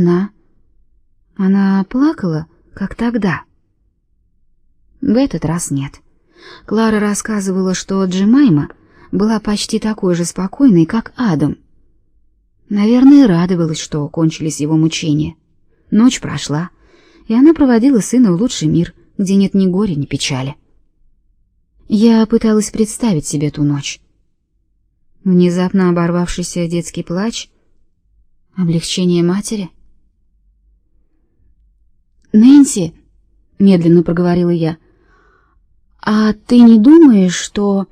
она? Она плакала, как тогда? В этот раз нет. Клара рассказывала, что Джемайма была почти такой же спокойной, как Адам. Наверное, радовалась, что кончились его мучения. Ночь прошла, и она проводила сына в лучший мир, где нет ни горя, ни печали. Я пыталась представить себе ту ночь. Внезапно оборвавшийся детский плач, облегчение матери. «Нэнси», — медленно проговорила я, — «а ты не думаешь, что...»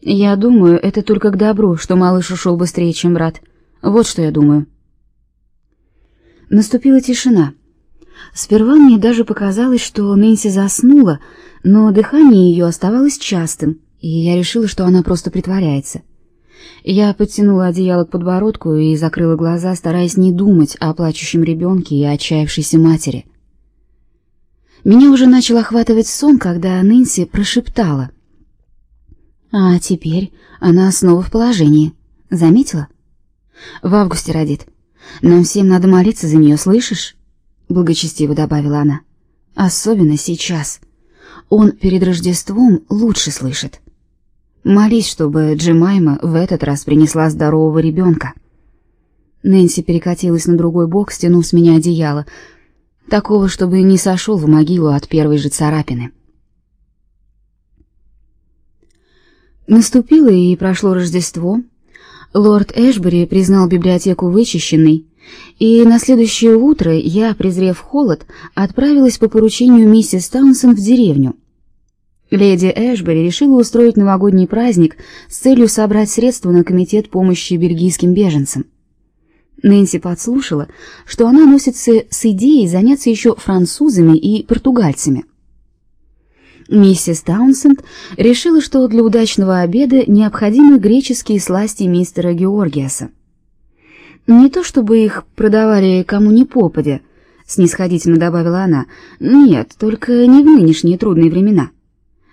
«Я думаю, это только к добру, что малыш ушел быстрее, чем брат. Вот что я думаю». Наступила тишина. Сперва мне даже показалось, что Нэнси заснула, но дыхание ее оставалось частым, и я решила, что она просто притворяется. Я подтянула одеяло к подбородку и закрыла глаза, стараясь не думать о плачущем ребенке и отчаявшейся матери. Меня уже начал охватывать сон, когда Нэнси прошептала: "А теперь она снова в положении. Заметила? В августе родит. Нам всем надо молиться за нее, слышишь?" благочестиво добавила она. "Особенно сейчас. Он перед Рождеством лучше слышит. Молись, чтобы Джемайма в этот раз принесла здорового ребенка». Нэнси перекатилась на другой бок, стянув с меня одеяло, такого, чтобы не сошел в могилу от первой же царапины. Наступило и прошло Рождество. Лорд Эшбери признал библиотеку вычищенной, и на следующее утро я, презрев холод, отправилась по поручению миссис Таунсен в деревню. Леди Эшбери решила устроить новогодний праздник с целью собрать средства на комитет помощи бельгийским беженцам. Нэнси подслушала, что она носится с идеей заняться еще французами и португальцами. Миссис Таунсенд решила, что для удачного обеда необходимы греческие сласти мистера Георгиаса. Не то чтобы их продавали кому ни попадя, снисходительно добавила она. Нет, только не в нынешние трудные времена.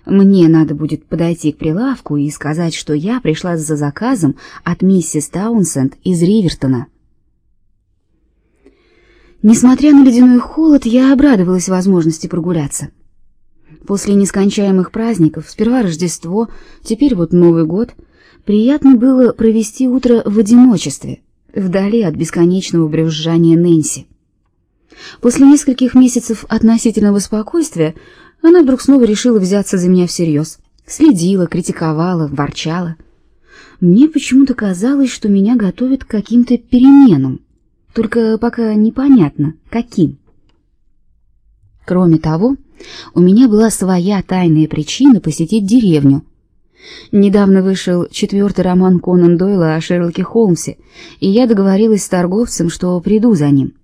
Мне надо будет подойти к прилавку и сказать, что я пришла за заказом от миссис Таунсенд из Ривертона. Несмотря на ледяной холод, я обрадовалась возможности прогуляться. После нескончаемых праздников, сперва Рождество, теперь вот Новый год, приятно было провести утро в одиночестве, вдали от бесконечного брюзжания Нэнси. После нескольких месяцев относительного спокойствия она вдруг снова решила взяться за меня всерьез. Следила, критиковала, ворчала. Мне почему-то казалось, что меня готовят к каким-то переменам, только пока непонятно, каким. Кроме того, у меня была своя тайная причина посетить деревню, Недавно вышел четвертый роман Конан Дойла о Шерлоке Холмсе, и я договорилась с торговцем, что приду за ним.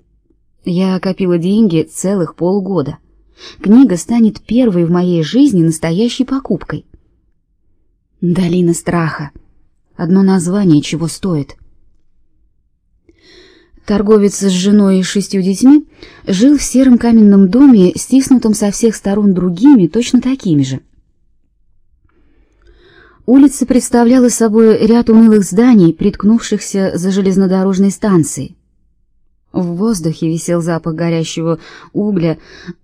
Я копила деньги целых полгода. Книга станет первой в моей жизни настоящей покупкой. Долина страха. Одно название чего стоит. Торговец с женой и шестью детьми жил в сером каменном доме, стиснутом со всех сторон другими, точно такими же. Улица представляла собой ряд унылых зданий, приткнувшихся за железнодорожной станцией. В воздухе висел запах горящего угля,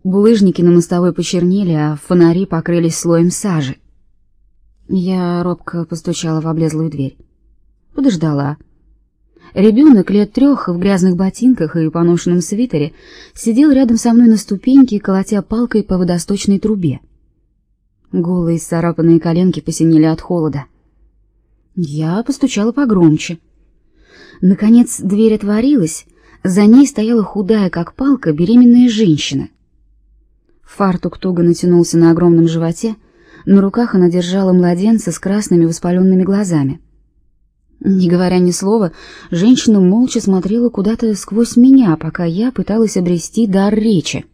булыжники на мостовой почернели, а фонари покрылись слоем сажи. Я робко постучала в облезлую дверь. Подождала. Ребенок лет трех в грязных ботинках и поношенном свитере сидел рядом со мной на ступеньке, колотя палкой по водосточной трубе. Голые царапанные коленки посинели от холода. Я постучала погромче. Наконец дверь отворилась, за ней стояла худая, как палка, беременная женщина. Фартук туго натянулся на огромном животе, на руках она держала младенца с красными воспаленными глазами. Не говоря ни слова, женщина молча смотрела куда-то сквозь меня, пока я пыталась обрести дар речи.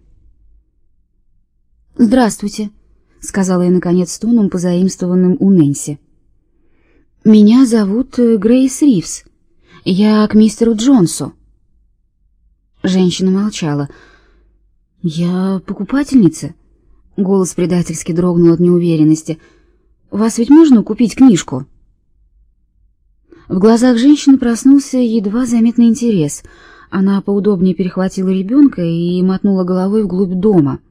«Здравствуйте», сказала я наконец тоном, позаимствованным у Нэнси. Меня зовут э, Грейс Ривз. Я к мистеру Джонсу. Женщина молчала. Я покупательница. Голос предательски дрогнул от неуверенности. Вас ведь можно купить книжку? В глазах женщины проснулся едва заметный интерес. Она поудобнее перехватила ребенка и мотнула головой вглубь дома —